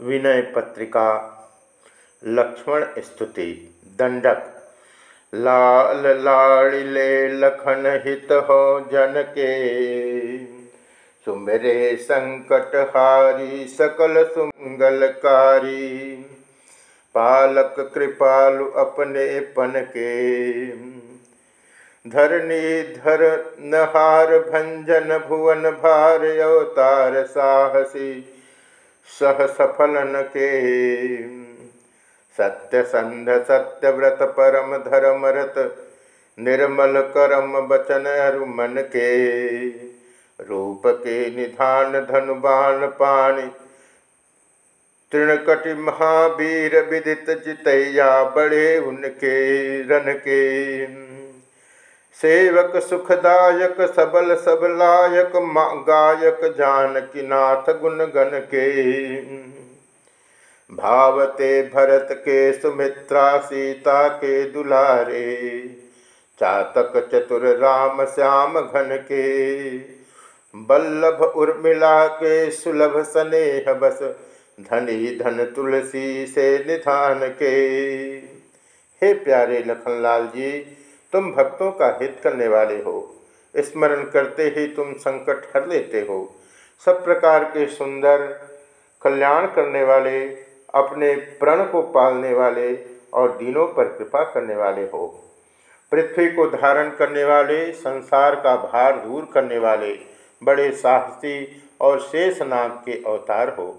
विनय पत्रिका, लक्ष्मण स्तुति, दंडक। लाल लाड़िले लखन हित हो जन के सुमरे संकट हारी, सकल सुमंगलकारी पालक कृपालु अपने पन के। धरनी धर नहार भंजन भुवन भार, अवतार साहसी। सह सफलन के सत्य संध सत्य व्रत परम धर्मरत निर्मल करम बचन अरु मन के रूप के निधान धनुबान पाणी तृणकटि महावीर विदित जितैया बड़े उनके रन के सेवक सुखदायक, सबल सबलायक गायक जानकी नाथ गुण गण के। भावते भरत के सुमित्रा, सीता के दुलारे, चातक चतुर राम श्याम घन के। बल्लभ उर्मिला के सुलभ स्नेह बस, धनी धन तुलसी से निधान के। हे प्यारे लखनलाल जी तुम भक्तों का हित करने वाले हो। स्मरण करते ही तुम संकट हर लेते हो। सब प्रकार के सुंदर कल्याण करने वाले, अपने प्रण को पालने वाले और दिनों पर कृपा करने वाले हो। पृथ्वी को धारण करने वाले, संसार का भार दूर करने वाले, बड़े साहसी और शेषनाग के अवतार हो।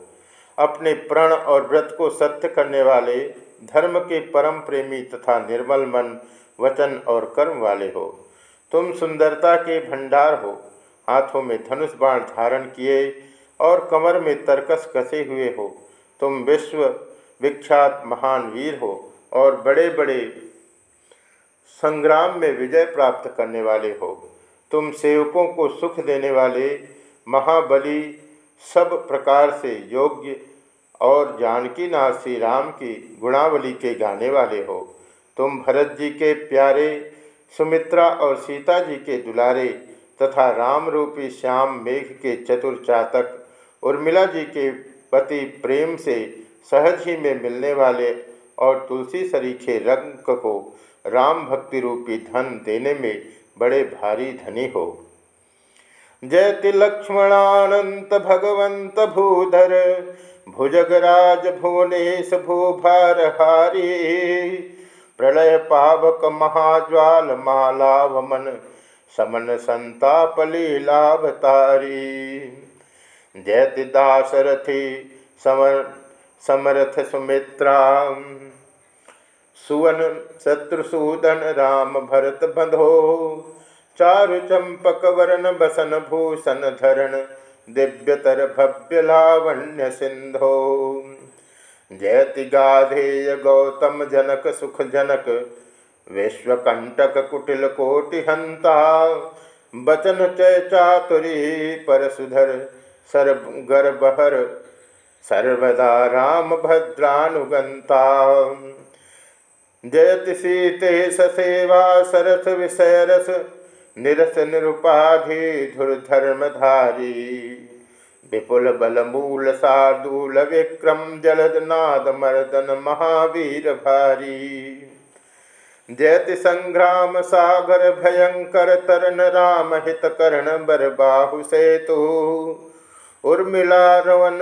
अपने प्रण और व्रत को सत्य करने वाले, धर्म के परम प्रेमी तथा निर्मल मन वचन और कर्म वाले हो। तुम सुंदरता के भंडार हो। हाथों में धनुष बाण धारण किए और कमर में तरकस कसे हुए हो। तुम विश्व विख्यात महान वीर हो और बड़े बड़े संग्राम में विजय प्राप्त करने वाले हो। तुम सेवकों को सुख देने वाले, महाबली, सब प्रकार से योग्य और जानकी नाथ श्री राम की गुणावली के गाने वाले हो। तुम भरत जी के प्यारे, सुमित्रा और सीता जी के दुलारे तथा राम रूपी श्याम मेघ के चतुर चातक, उर्मिला जी के पति प्रेम से सहज ही में मिलने वाले और तुलसी सरीखे रंग को राम भक्ति रूपी धन देने में बड़े भारी धनी हो। जयति लक्ष्मणानंत भगवंत भूधर, भुजगराज भुवनेश भूभार हारी। प्रलय पावक महाज्वाल मालावमन समन संताप लीलावतारी जयति दासरथी समर समरथ सुमित्रा सुवन शत्रुसूदन राम भरत बंधो, चारु चंपक वरण बसन भूषण धरण, दिव्यतर भव्य लावण्य सिंधो। जयति गाधेय गौतम जनक सुख जनक विश्वकंटक कुटिल कोटि हंता बचन चय चातुरी परसुधर सर्व बहर सर्वदा राम भद्रानुगंता। जयति सीते ससेवा सरस विषय निरस निरुपाधि धुर्धर्मधारी विपुल बल मूल सार्दूल विक्रम जलद नाद मर्दन महावीर भारी जयति संग्राम सागर भयंकर तरन राम हित कर्ण बर बाहु सेतु उर्मिला रवन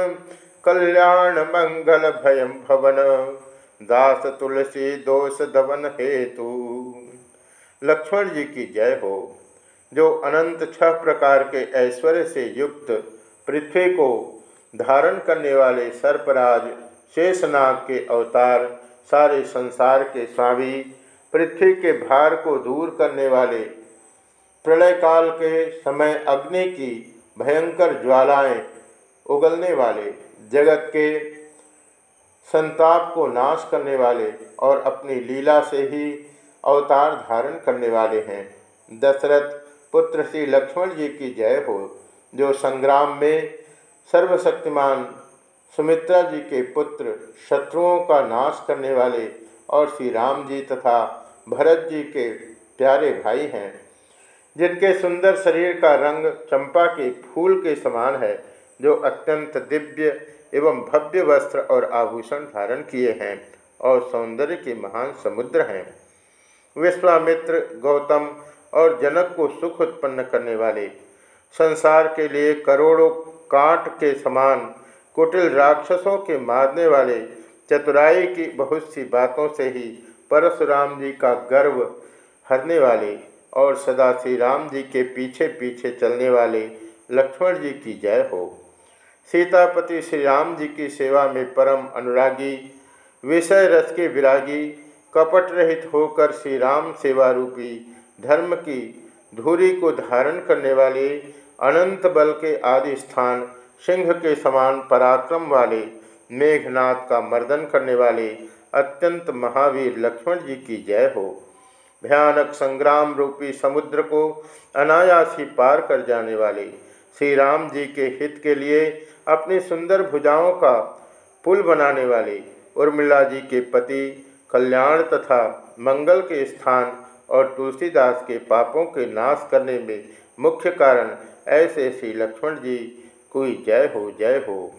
कल्याण मंगल भयम भवन दास तुलसी दोष दवन हेतु लक्ष्मण जी की जय हो, जो अनंत छह प्रकार के ऐश्वर्य से युक्त पृथ्वी को धारण करने वाले सर्पराज, शेषनाग के अवतार, सारे संसार के स्वामी, पृथ्वी के भार को दूर करने वाले प्रलय काल के समय अग्नि की भयंकर ज्वालाएँ उगलने वाले जगत के संताप को नाश करने वाले और अपनी लीला से ही अवतार धारण करने वाले हैं। दशरथ पुत्र श्री लक्ष्मण जी की जय हो। जो संग्राम में सर्वशक्तिमान सुमित्रा जी के पुत्र शत्रुओं का नाश करने वाले और श्री राम जी तथा भरत जी के प्यारे भाई हैं, जिनके सुंदर शरीर का रंग चंपा के फूल के समान है, जो अत्यंत दिव्य एवं भव्य वस्त्र और आभूषण धारण किए हैं और सौंदर्य के महान समुद्र हैं। विश्वामित्र गौतम और जनक को सुख उत्पन्न करने वाले संसार के लिए करोड़ों कांट के समान, कुटिल राक्षसों के मारने वाले चतुराई की बहुत सी बातों से ही परशुराम जी का गर्व हरने वाले और सदा श्री राम जी के पीछे पीछे चलने वाले लक्ष्मण जी की जय हो। सीतापति श्री राम जी की सेवा में परम अनुरागी, विषय रस के विरागी, कपट रहित होकर श्री राम सेवा रूपी धर्म की धूरी को धारण करने वाले अनंत बल के आदि स्थान, सिंह के समान पराक्रम वाले मेघनाथ का मर्दन करने वाले, अत्यंत महावीर लक्ष्मण जी की जय हो। भयानक संग्राम रूपी समुद्र को अनायास ही पार कर जाने वाले श्री राम जी के हित के लिए अपनी सुंदर भुजाओं का पुल बनाने वाले, उर्मिला जी के पति, कल्याण तथा मंगल के स्थान और तुलसीदास के पापों के नाश करने में मुख्य कारण ऐसे श्री लक्ष्मण जी, कोई जय हो जय हो।